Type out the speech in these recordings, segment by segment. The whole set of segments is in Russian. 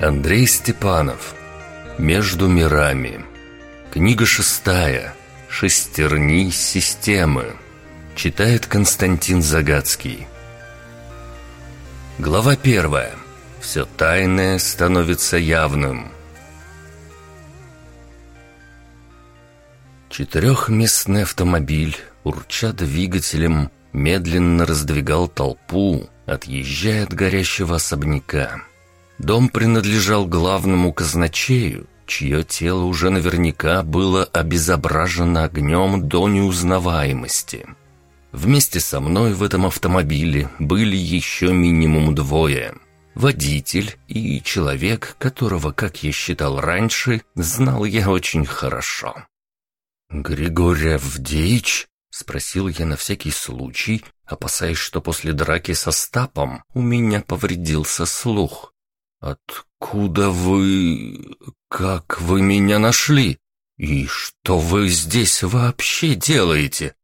Андрей Степанов. Между мирами. Книга шестая. Шестерни системы. Читает Константин Загадский. Глава первая. Все тайное становится явным. Четырехместный автомобиль, урча двигателем, медленно раздвигал толпу, отъезжая от горящего особняка. Дом принадлежал главному казначею, чье тело уже наверняка было обезображено огнем до неузнаваемости. Вместе со мной в этом автомобиле были еще минимум двое. Водитель и человек, которого, как я считал раньше, знал я очень хорошо. «Григорий Авдеич?» — спросил я на всякий случай, опасаясь, что после драки со Стапом у меня повредился слух. «Откуда вы... как вы меня нашли? И что вы здесь вообще делаете?»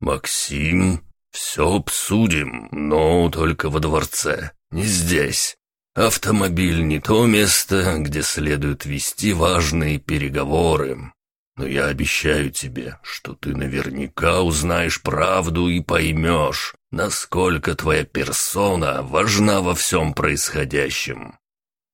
«Максим, все обсудим, но только во дворце, не здесь. Автомобиль не то место, где следует вести важные переговоры. Но я обещаю тебе, что ты наверняка узнаешь правду и поймешь, насколько твоя персона важна во всем происходящем.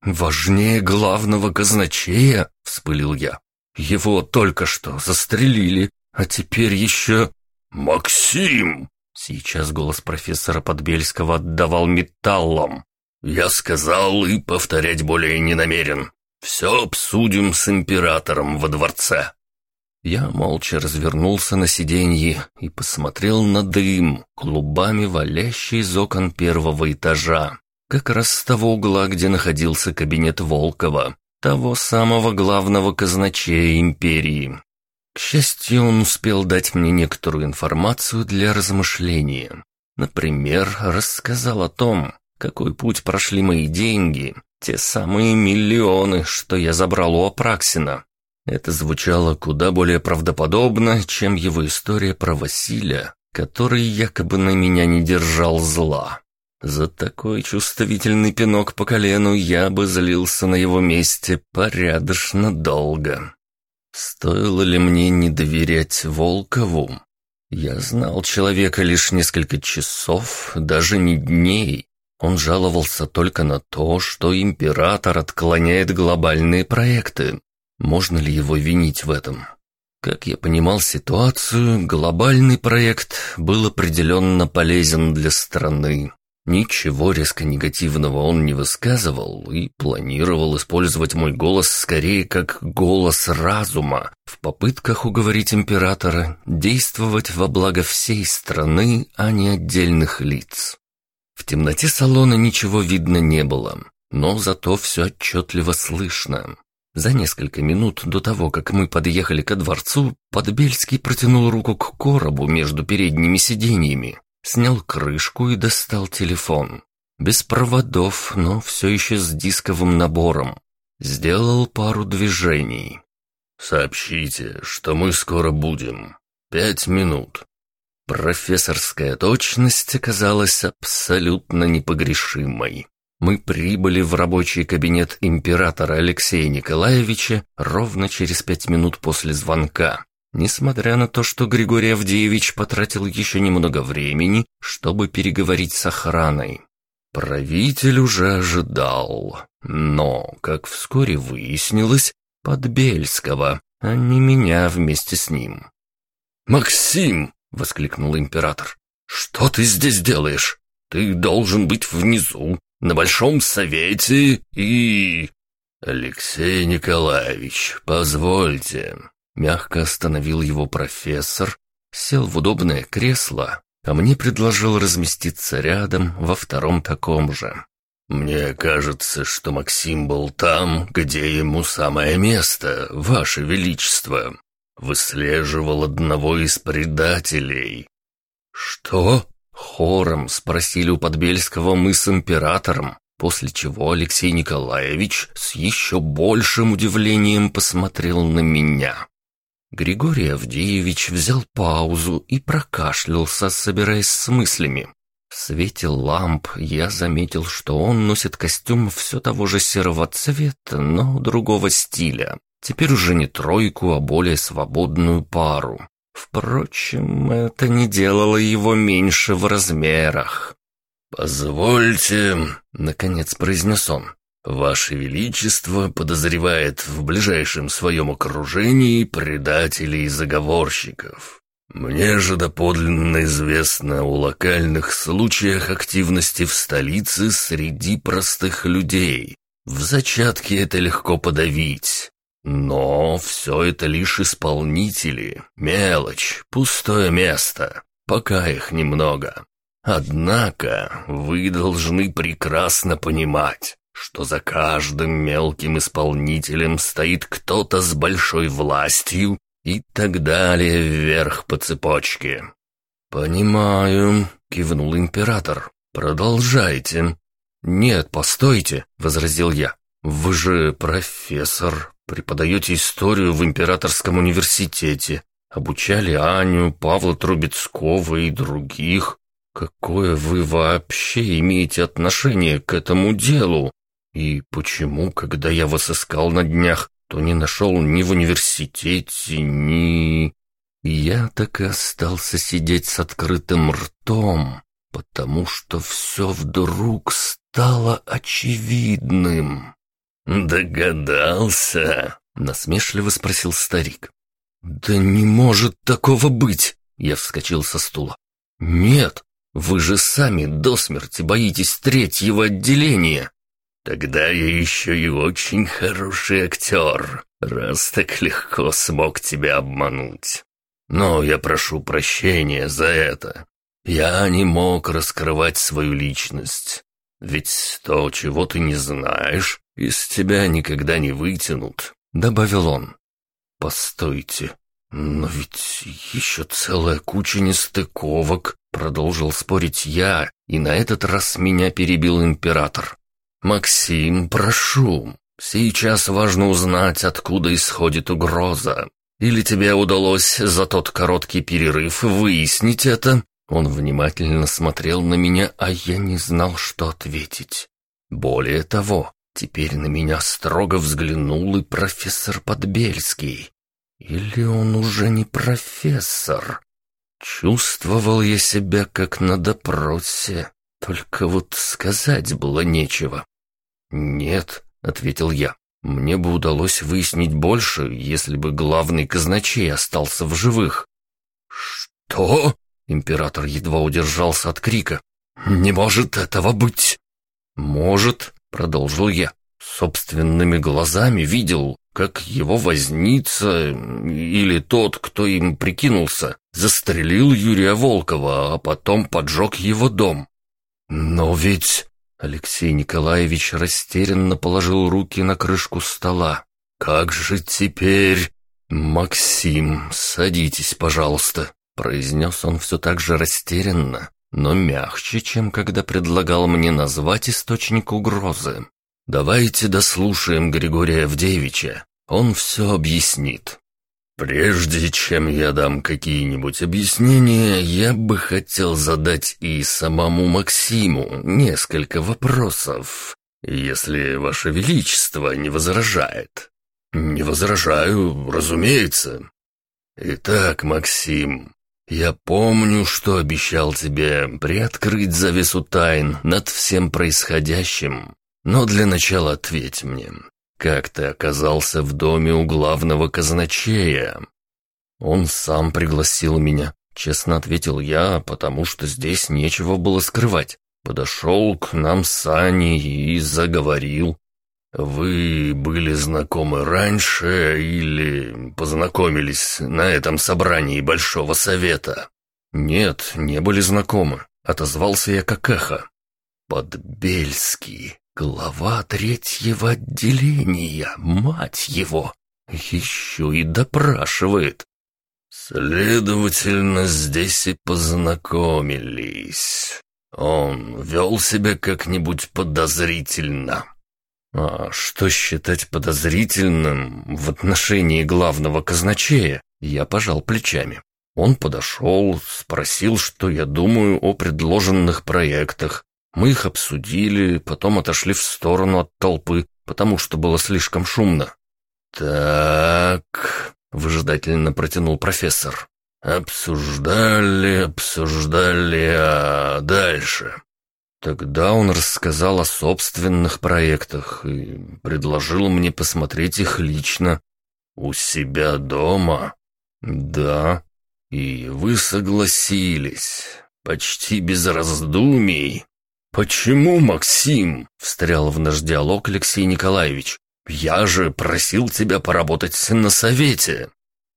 «Важнее главного казначея?» — вспылил я. «Его только что застрелили, а теперь еще...» «Максим!» — сейчас голос профессора Подбельского отдавал металлом. «Я сказал и повторять более не намерен. Все обсудим с императором во дворце». Я молча развернулся на сиденье и посмотрел на дым, клубами валящий из окон первого этажа как раз с того угла, где находился кабинет Волкова, того самого главного казначея империи. К счастью, он успел дать мне некоторую информацию для размышления. Например, рассказал о том, какой путь прошли мои деньги, те самые миллионы, что я забрал у Апраксина. Это звучало куда более правдоподобно, чем его история про Василия, который якобы на меня не держал зла. За такой чувствительный пинок по колену я бы злился на его месте порядочно долго. Стоило ли мне не доверять Волкову? Я знал человека лишь несколько часов, даже не дней. Он жаловался только на то, что император отклоняет глобальные проекты. Можно ли его винить в этом? Как я понимал ситуацию, глобальный проект был определенно полезен для страны. Ничего резко негативного он не высказывал и планировал использовать мой голос скорее как голос разума в попытках уговорить императора действовать во благо всей страны, а не отдельных лиц. В темноте салона ничего видно не было, но зато все отчетливо слышно. За несколько минут до того, как мы подъехали ко дворцу, Подбельский протянул руку к коробу между передними сиденьями снял крышку и достал телефон. Без проводов, но все еще с дисковым набором. Сделал пару движений. «Сообщите, что мы скоро будем. Пять минут». Профессорская точность оказалась абсолютно непогрешимой. Мы прибыли в рабочий кабинет императора Алексея Николаевича ровно через пять минут после звонка. Несмотря на то, что Григорий Авдеевич потратил еще немного времени, чтобы переговорить с охраной. Правитель уже ожидал, но, как вскоре выяснилось, Подбельского, а не меня вместе с ним. «Максим!» — воскликнул император. «Что ты здесь делаешь? Ты должен быть внизу, на Большом Совете и...» «Алексей Николаевич, позвольте», Мягко остановил его профессор, сел в удобное кресло, а мне предложил разместиться рядом во втором таком же. «Мне кажется, что Максим был там, где ему самое место, Ваше Величество. Выслеживал одного из предателей». «Что?» — хором спросили у Подбельского мы с императором, после чего Алексей Николаевич с еще большим удивлением посмотрел на меня. Григорий Авдеевич взял паузу и прокашлялся, собираясь с мыслями. В свете ламп я заметил, что он носит костюм все того же серого цвета, но другого стиля. Теперь уже не тройку, а более свободную пару. Впрочем, это не делало его меньше в размерах. «Позвольте», — наконец произнес он, — «Ваше Величество подозревает в ближайшем своем окружении предателей и заговорщиков. Мне же доподлинно известно о локальных случаях активности в столице среди простых людей. В зачатке это легко подавить. Но все это лишь исполнители, мелочь, пустое место, пока их немного. Однако вы должны прекрасно понимать, что за каждым мелким исполнителем стоит кто-то с большой властью и так далее вверх по цепочке. «Понимаю», — кивнул император. «Продолжайте». «Нет, постойте», — возразил я. «Вы же профессор, преподаете историю в императорском университете, обучали Аню, Павла Трубецкого и других. Какое вы вообще имеете отношение к этому делу? И почему, когда я вас искал на днях, то не нашел ни в университете, ни... Я так и остался сидеть с открытым ртом, потому что все вдруг стало очевидным. «Догадался?» — насмешливо спросил старик. «Да не может такого быть!» — я вскочил со стула. «Нет, вы же сами до смерти боитесь третьего отделения. Тогда я еще и очень хороший актер, раз так легко смог тебя обмануть. Но я прошу прощения за это. Я не мог раскрывать свою личность. Ведь то, чего ты не знаешь, из тебя никогда не вытянут», — добавил он. «Постойте, но ведь еще целая куча нестыковок, Продолжил спорить я, и на этот раз меня перебил император. «Максим, прошу, сейчас важно узнать, откуда исходит угроза. Или тебе удалось за тот короткий перерыв выяснить это?» Он внимательно смотрел на меня, а я не знал, что ответить. Более того, теперь на меня строго взглянул и профессор Подбельский. Или он уже не профессор? Чувствовал я себя как на допросе, только вот сказать было нечего. «Нет», — ответил я, — «мне бы удалось выяснить больше, если бы главный казначей остался в живых». «Что?» — император едва удержался от крика. «Не может этого быть!» «Может», — продолжил я, — «собственными глазами видел, как его возница или тот, кто им прикинулся, застрелил Юрия Волкова, а потом поджег его дом. Но ведь... Алексей Николаевич растерянно положил руки на крышку стола. «Как же теперь...» «Максим, садитесь, пожалуйста», — произнес он все так же растерянно, но мягче, чем когда предлагал мне назвать источник угрозы. «Давайте дослушаем Григория Авдеевича. Он все объяснит». «Прежде чем я дам какие-нибудь объяснения, я бы хотел задать и самому Максиму несколько вопросов, если Ваше Величество не возражает». «Не возражаю, разумеется». «Итак, Максим, я помню, что обещал тебе приоткрыть завесу тайн над всем происходящим, но для начала ответь мне, как ты оказался в доме у главного казначея?» «Он сам пригласил меня», — честно ответил я, потому что здесь нечего было скрывать. Подошел к нам с Аней и заговорил. «Вы были знакомы раньше или познакомились на этом собрании Большого Совета?» «Нет, не были знакомы», — отозвался я как эхо. «Подбельский, Глава третьего отделения, мать его, еще и допрашивает. Следовательно, здесь и познакомились. Он вел себя как-нибудь подозрительно. А что считать подозрительным в отношении главного казначея? Я пожал плечами. Он подошел, спросил, что я думаю о предложенных проектах. Мы их обсудили, потом отошли в сторону от толпы, потому что было слишком шумно. «Так...» — выжидательно протянул профессор. «Обсуждали, обсуждали, а дальше?» Тогда он рассказал о собственных проектах и предложил мне посмотреть их лично. «У себя дома?» «Да». «И вы согласились, почти без раздумий?» «Почему, Максим?» — встрял в наш диалог Алексей Николаевич. «Я же просил тебя поработать на совете».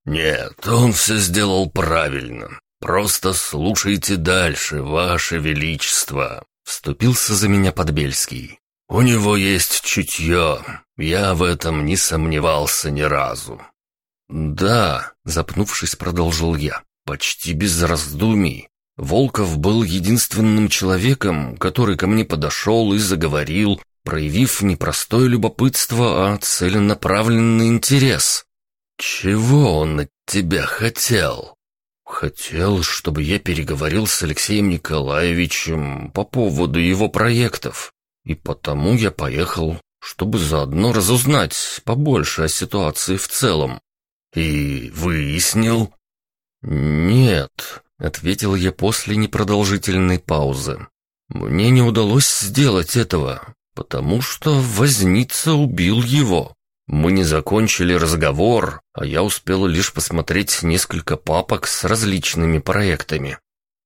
«Нет, он все сделал правильно. Просто слушайте дальше, Ваше Величество», — вступился за меня Подбельский. «У него есть чутье. Я в этом не сомневался ни разу». «Да», — запнувшись, продолжил я, почти без раздумий. Волков был единственным человеком, который ко мне подошел и заговорил, проявив не простое любопытство, а целенаправленный интерес. «Чего он от тебя хотел?» «Хотел, чтобы я переговорил с Алексеем Николаевичем по поводу его проектов. И потому я поехал, чтобы заодно разузнать побольше о ситуации в целом». «И выяснил?» «Нет», — ответил я после непродолжительной паузы. «Мне не удалось сделать этого, потому что возница убил его». Мы не закончили разговор, а я успел лишь посмотреть несколько папок с различными проектами.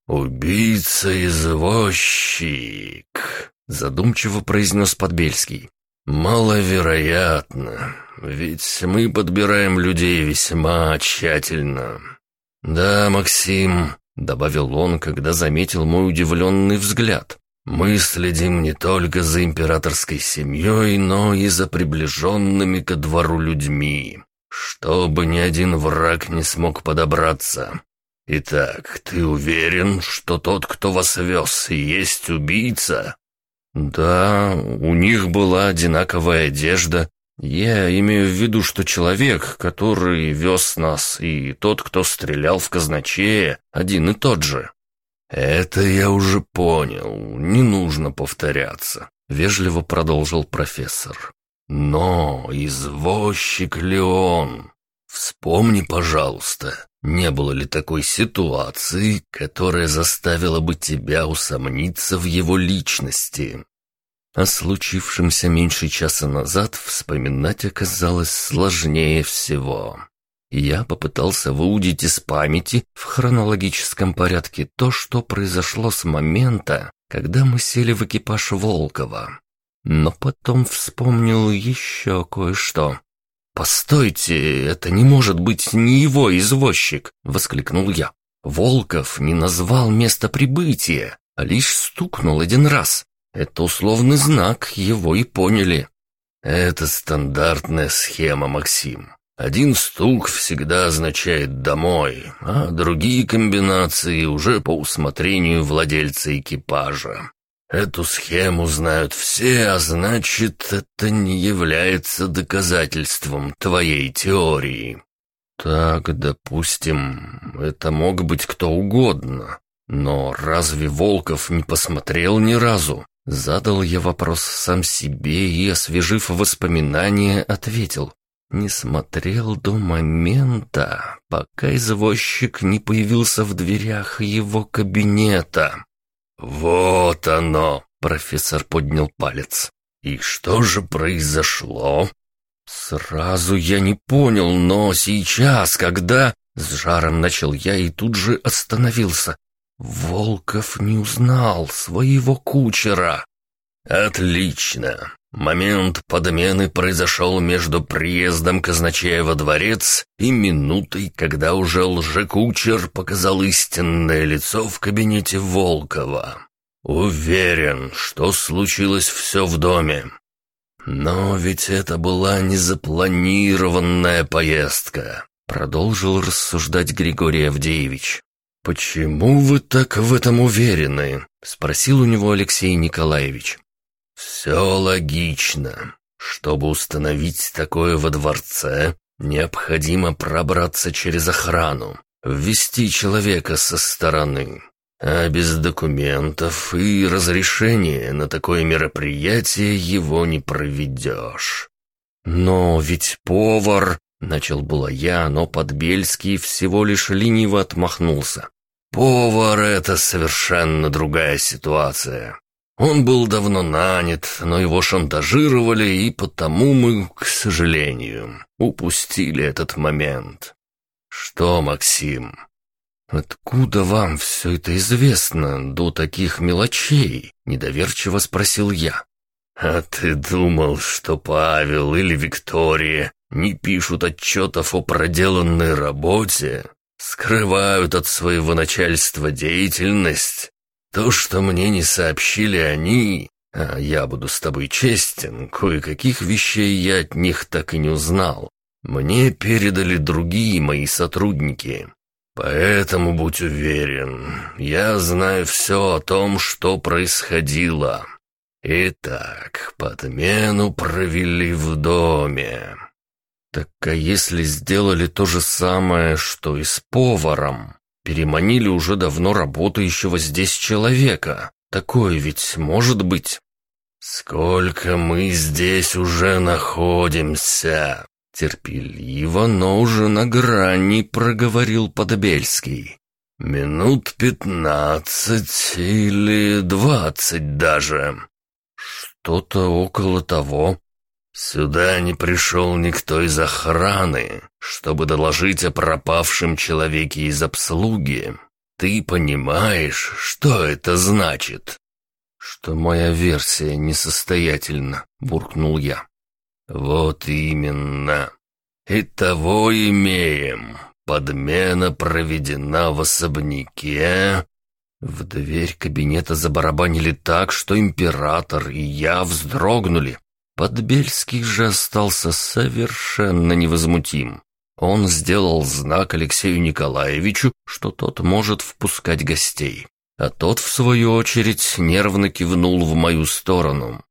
«Убийца-извозчик», — задумчиво произнес Подбельский. «Маловероятно, ведь мы подбираем людей весьма тщательно». «Да, Максим», — добавил он, когда заметил мой удивленный взгляд. Мы следим не только за императорской семьей, но и за приближенными ко двору людьми, чтобы ни один враг не смог подобраться. Итак, ты уверен, что тот, кто вас вез, есть убийца?» «Да, у них была одинаковая одежда. Я имею в виду, что человек, который вез нас, и тот, кто стрелял в казначея, один и тот же». «Это я уже понял, не нужно повторяться», — вежливо продолжил профессор. «Но извозчик ли он? Вспомни, пожалуйста, не было ли такой ситуации, которая заставила бы тебя усомниться в его личности?» О случившемся меньше часа назад вспоминать оказалось сложнее всего. Я попытался выудить из памяти в хронологическом порядке то, что произошло с момента, когда мы сели в экипаж Волкова. Но потом вспомнил еще кое-что. «Постойте, это не может быть не его извозчик!» — воскликнул я. Волков не назвал место прибытия, а лишь стукнул один раз. Это условный знак, его и поняли. «Это стандартная схема, Максим. Один стук всегда означает «домой», а другие комбинации уже по усмотрению владельца экипажа. Эту схему знают все, а значит, это не является доказательством твоей теории. Так, допустим, это мог быть кто угодно. Но разве Волков не посмотрел ни разу? Задал я вопрос сам себе и, освежив воспоминания, ответил не смотрел до момента, пока извозчик не появился в дверях его кабинета. «Вот оно!» — профессор поднял палец. «И что же произошло?» «Сразу я не понял, но сейчас, когда...» С жаром начал я и тут же остановился. Волков не узнал своего кучера. «Отлично. Момент подмены произошел между приездом казначея во дворец и минутой, когда уже лжекучер показал истинное лицо в кабинете Волкова. Уверен, что случилось все в доме. Но ведь это была незапланированная поездка, продолжил рассуждать Григорий Авдеевич. «Почему вы так в этом уверены?» — спросил у него Алексей Николаевич. «Все логично. Чтобы установить такое во дворце, необходимо пробраться через охрану. ввести человека со стороны. А без документов и разрешения на такое мероприятие его не проведешь. Но ведь повар... Начал было я, но Подбельский всего лишь лениво отмахнулся. «Повар — это совершенно другая ситуация. Он был давно нанят, но его шантажировали, и потому мы, к сожалению, упустили этот момент. Что, Максим?» «Откуда вам все это известно до таких мелочей?» — недоверчиво спросил я. «А ты думал, что Павел или Виктория не пишут отчетов о проделанной работе, скрывают от своего начальства деятельность. То, что мне не сообщили они, а я буду с тобой честен, кое-каких вещей я от них так и не узнал. Мне передали другие мои сотрудники. Поэтому будь уверен, я знаю все о том, что происходило. Итак, подмену провели в доме. Так а если сделали то же самое, что и с поваром? Переманили уже давно работающего здесь человека. Такое ведь может быть. Сколько мы здесь уже находимся? Терпеливо, но уже на грани проговорил Подбельский. Минут пятнадцать или двадцать даже. Что-то около того. Сюда не пришел никто из охраны, чтобы доложить о пропавшем человеке из обслуги. Ты понимаешь, что это значит?» «Что моя версия несостоятельна», — буркнул я. «Вот именно. И того имеем. Подмена проведена в особняке». В дверь кабинета забарабанили так, что император и я вздрогнули. Подбельский же остался совершенно невозмутим. Он сделал знак Алексею Николаевичу, что тот может впускать гостей. А тот, в свою очередь, нервно кивнул в мою сторону.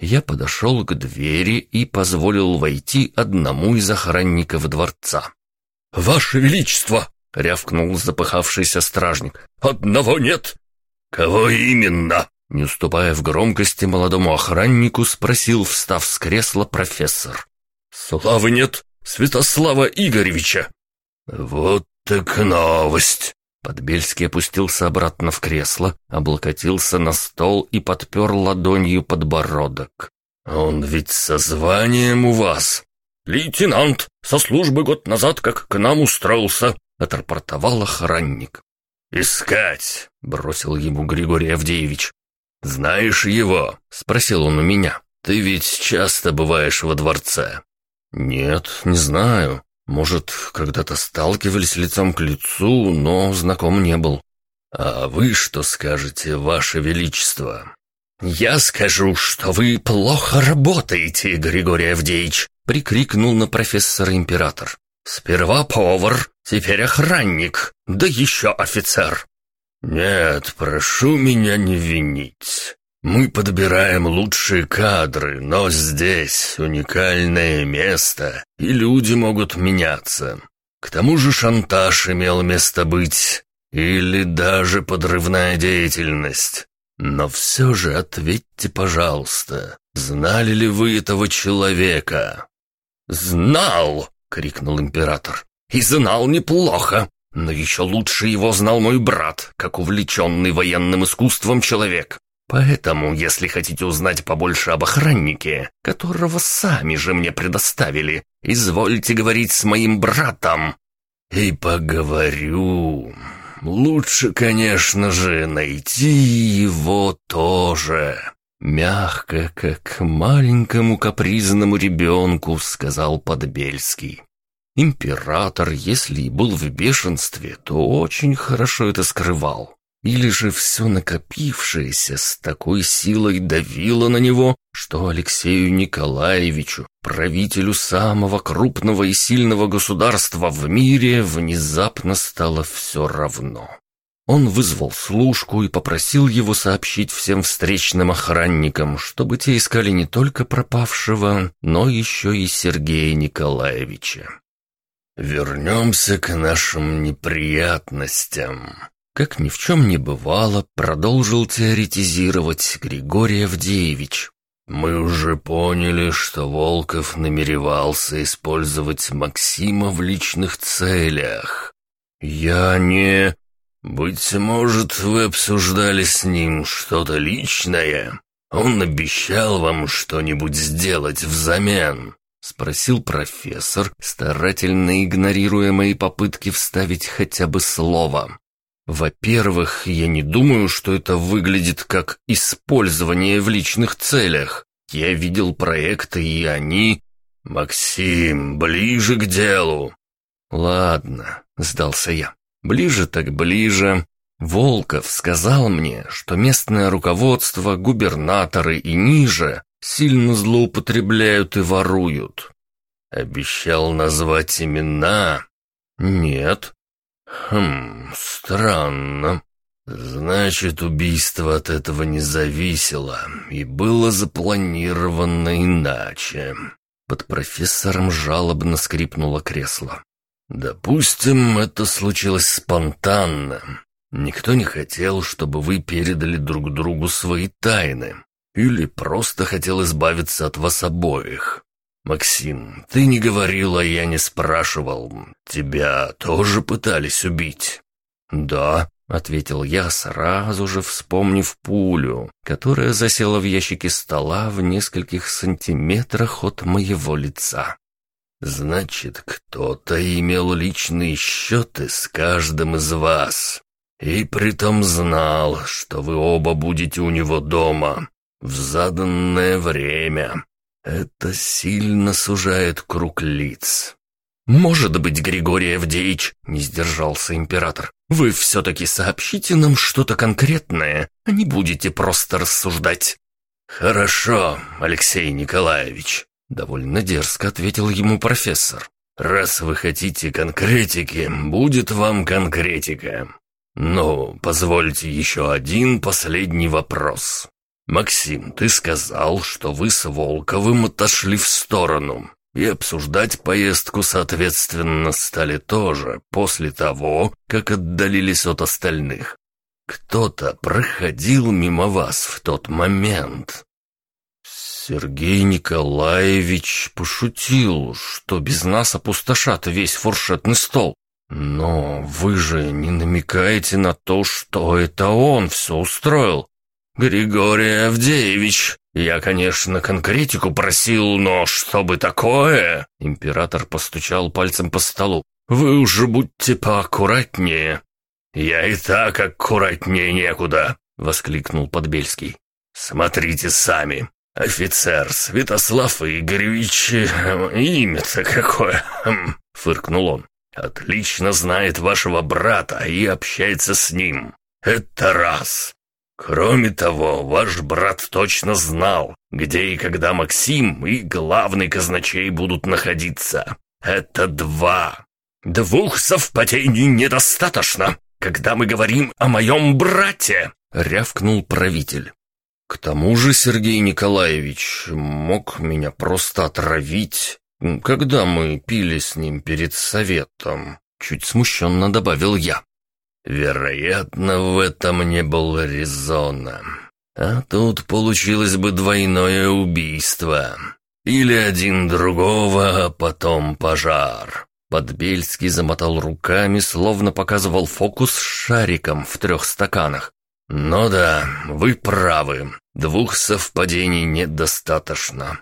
Я подошел к двери и позволил войти одному из охранников дворца. «Ваше Величество!» — рявкнул запыхавшийся стражник. «Одного нет!» «Кого именно?» Не уступая в громкости молодому охраннику, спросил, встав с кресла, профессор. «Славы нет, Святослава Игоревича!» «Вот так новость!» Подбельский опустился обратно в кресло, облокотился на стол и подпер ладонью подбородок. «Он ведь со званием у вас!» «Лейтенант, со службы год назад как к нам устроился», — отрапортовал охранник. «Искать!» — бросил ему Григорий Авдеевич. «Знаешь его?» — спросил он у меня. «Ты ведь часто бываешь во дворце». «Нет, не знаю. Может, когда-то сталкивались лицом к лицу, но знаком не был». «А вы что скажете, ваше величество?» «Я скажу, что вы плохо работаете, Григорий Авдеевич!» — прикрикнул на профессора император. «Сперва повар, теперь охранник, да еще офицер. «Нет, прошу меня не винить. Мы подбираем лучшие кадры, но здесь уникальное место, и люди могут меняться. К тому же шантаж имел место быть, или даже подрывная деятельность. Но все же ответьте, пожалуйста, знали ли вы этого человека?» «Знал!» — крикнул император. «И знал неплохо. Но еще лучше его знал мой брат, как увлеченный военным искусством человек. Поэтому, если хотите узнать побольше об охраннике, которого сами же мне предоставили, извольте говорить с моим братом». «И поговорю. Лучше, конечно же, найти его тоже». Мягко, как маленькому капризному ребенку, сказал Подбельский. Император, если и был в бешенстве, то очень хорошо это скрывал. Или же все накопившееся с такой силой давило на него, что Алексею Николаевичу, правителю самого крупного и сильного государства в мире, внезапно стало все равно. Он вызвал служку и попросил его сообщить всем встречным охранникам, чтобы те искали не только пропавшего, но еще и Сергея Николаевича. Вернемся к нашим неприятностям». Как ни в чем не бывало, продолжил теоретизировать Григорий Авдеевич. «Мы уже поняли, что Волков намеревался использовать Максима в личных целях. Я не... Быть может, вы обсуждали с ним что-то личное? Он обещал вам что-нибудь сделать взамен?» Спросил профессор, старательно игнорируя мои попытки вставить хотя бы слово. Во-первых, я не думаю, что это выглядит как использование в личных целях. Я видел проекты, и они... «Максим, ближе к делу!» «Ладно», — сдался я. «Ближе так ближе. Волков сказал мне, что местное руководство, губернаторы и ниже сильно злоупотребляют и воруют». «Обещал назвать имена?» «Нет». «Хм, странно. Значит, убийство от этого не зависело и было запланировано иначе». Под профессором жалобно скрипнуло кресло. «Допустим, это случилось спонтанно. Никто не хотел, чтобы вы передали друг другу свои тайны. Или просто хотел избавиться от вас обоих. «Максим, ты не говорил, а я не спрашивал. Тебя тоже пытались убить?» «Да», — ответил я, сразу же вспомнив пулю, которая засела в ящике стола в нескольких сантиметрах от моего лица. «Значит, кто-то имел личные счеты с каждым из вас, и притом знал, что вы оба будете у него дома в заданное время. Это сильно сужает круг лиц. «Может быть, Григорий Авдеевич», — не сдержался император, «вы все-таки сообщите нам что-то конкретное, а не будете просто рассуждать». «Хорошо, Алексей Николаевич», — довольно дерзко ответил ему профессор. «Раз вы хотите конкретики, будет вам конкретика. Но позвольте еще один последний вопрос. «Максим, ты сказал, что вы с Волковым отошли в сторону, и обсуждать поездку, соответственно, стали тоже после того, как отдалились от остальных. Кто-то проходил мимо вас в тот момент». Сергей Николаевич пошутил, что без нас опустошат весь фуршетный стол. Но вы же не намекаете на то, что это он все устроил. «Григорий Авдеевич, я, конечно, конкретику просил, но чтобы такое...» Император постучал пальцем по столу. «Вы уже будьте поаккуратнее». «Я и так аккуратнее некуда», — воскликнул Подбельский. «Смотрите сами. Офицер Святослав Игоревич... Имя-то какое?» хм, — фыркнул он. «Отлично знает вашего брата и общается с ним. Это раз. Кроме того, ваш брат точно знал, где и когда Максим и главный казначей будут находиться. Это два. Двух совпадений недостаточно, когда мы говорим о моем брате, рявкнул правитель. К тому же Сергей Николаевич мог меня просто отравить, когда мы пили с ним перед советом. Чуть смущенно добавил я. Вероятно, в этом не было резона. А тут получилось бы двойное убийство. Или один другого, а потом пожар. Подбельский замотал руками, словно показывал фокус с шариком в трех стаканах. «Ну да, вы правы. Двух совпадений недостаточно».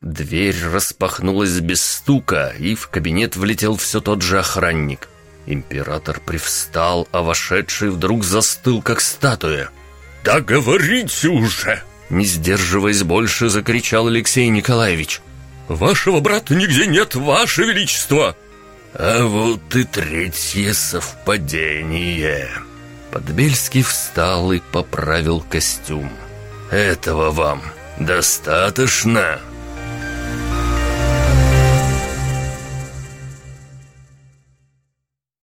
Дверь распахнулась без стука, и в кабинет влетел все тот же охранник. Император привстал, а вошедший вдруг застыл, как статуя. «Да говорите уже!» Не сдерживаясь больше, закричал Алексей Николаевич. «Вашего брата нигде нет, ваше величество!» «А вот и третье совпадение!» Подбельский встал и поправил костюм. «Этого вам достаточно?»